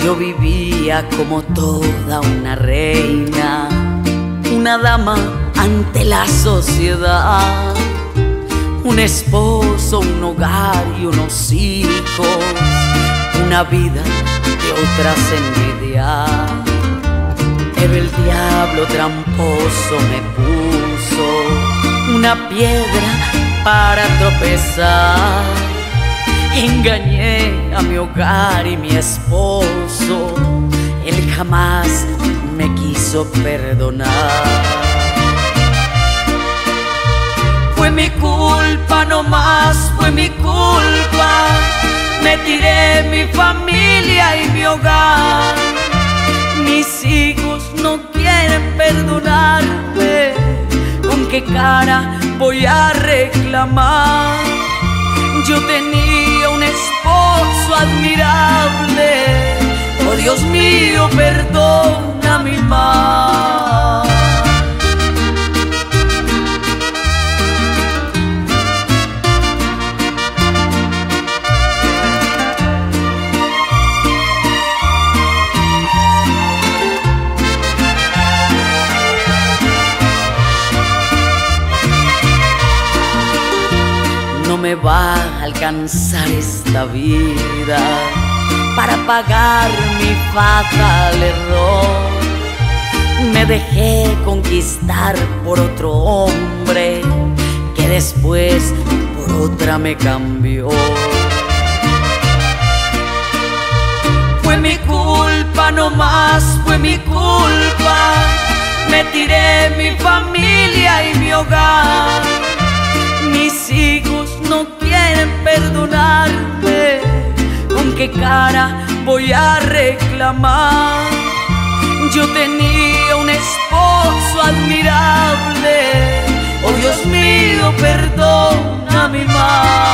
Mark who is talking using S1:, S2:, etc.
S1: Era como toda una reina, una dama ante la sociedad, un esposo, un hogar y unos hijos, una vida de otras envidias. Pero el diablo tramposo me puso una piedra para tropezar. Engañé a mi hogar y mi esposo, él jamás me quiso perdonar. Fue mi culpa, no más fue mi culpa. Me tiré mi familia y mi hogar. Mis hijos no quieren perdonarme. ¿Con qué cara voy a reclamar? Yo tenía Dios mío, perdona mi mal. No me va a alcanzar esta vida para pagar mi fatal error. Me dejé conquistar por otro hombre que después por otra me cambió. Fue mi culpa, no más fue mi culpa. Me tiré mi familia y mi hogar. Cara voy a reclamar? Yo tenía un esposo admirable. Oh Dios mío, perdona mi mal.